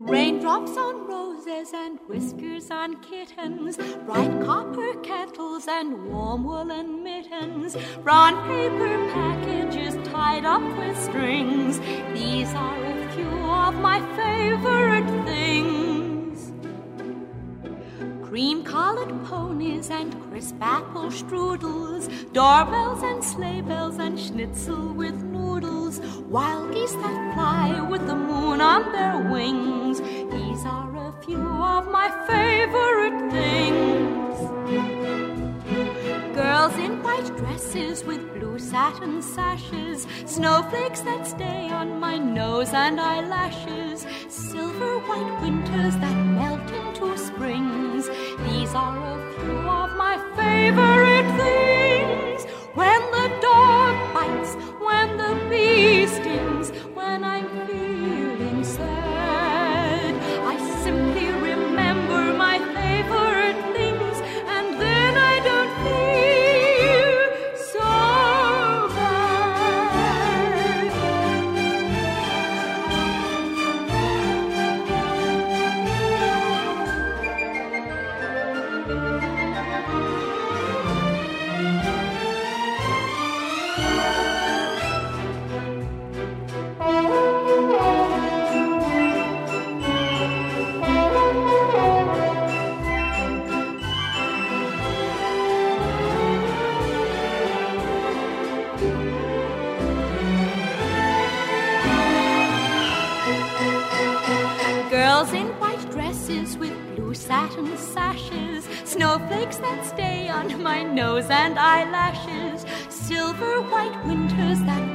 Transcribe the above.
Raindrops on roses and whiskers on kittens, bright copper kettles and warm woolen mittens, brown paper packages tied up with strings. These are a few of my favorite things. Cream colored ponies and crisp apple strudels, doorbells and sleigh bells and schnitzel with noodles, wild geese that fly with the moon on their dresses with blue satin sashes, snowflakes that stay on my nose and eyelashes, silver white winters that melt into springs. These are a few of my favorite Girls in white dresses with blue satin sashes, snowflakes that stay on my nose and eyelashes, silver white winters that